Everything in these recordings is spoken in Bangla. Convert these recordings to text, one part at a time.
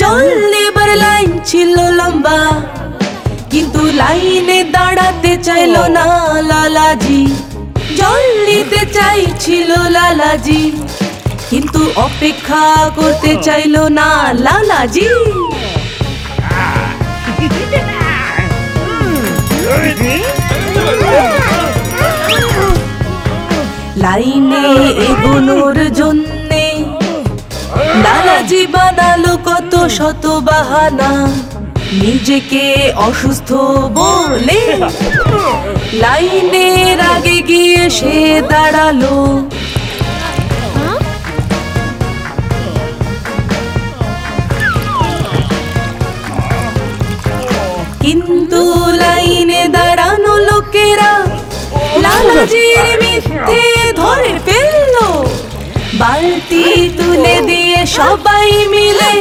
জল নেবার লাইন ছিল লম্বা, কিন্তু লাইনে দাঁড়াতে চাইলো না লালাজি। জল নিতে চাইছিল লালাজি, কিন্তু অপেক্ষা করতে চাইলো না লালাজি। লাইনে এগোনোর জন্যে লালাজি বানালো কত শত বাহানা। নিজেকে অসুস্থ বলে। লাইনের আগে গিয়ে সে দাঁড়াল। কিন্তু লাইনে দাঁড়ানো লোকেরা লালাজির মিথ্যে ধরে ফেলল। বালতি তুলে দিয়ে সবাই মিলে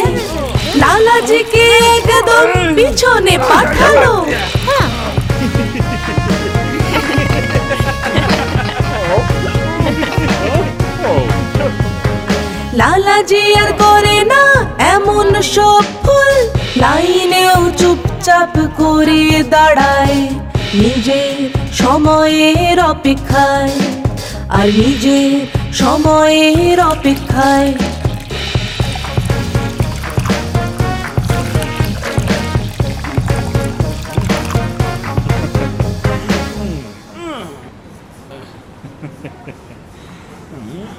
লালাজিকে একদম পিছনে পাঠালো। লালাজি আর করে না এমন সব ফুল, লাইনেও চুপচাপ করে দাঁড়ায় নিজের সময়ের অপেক্ষায়, আর নিজের সময়ের অপেক্ষায় Mm-hmm.